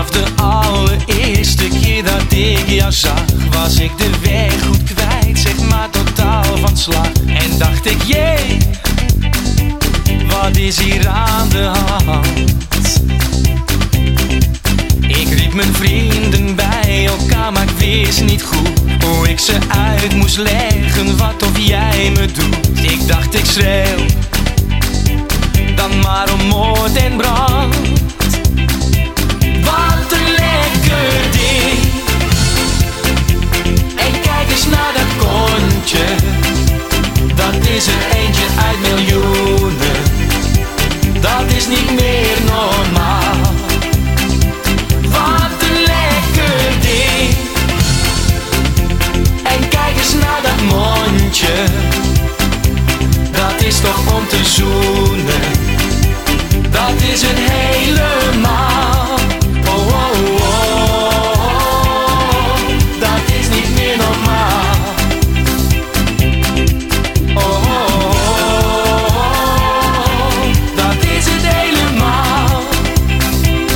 Vanaf de allereerste keer dat ik jou zag, was ik de weg goed kwijt, zeg maar totaal van slag. En dacht ik, jee, wat is hier aan de hand? Ik riep mijn vrienden bij elkaar, maar ik wist niet goed hoe ik ze uit moest leggen wat of jij me doet. Ik dacht, ik schreeuw dan maar om moord en brand. Is er eentje uit miljoenen. Dat is niet meer normaal. Wat een lekker ding. En kijk eens naar dat mondje. Dat is toch om te zoenen. Dat is een hele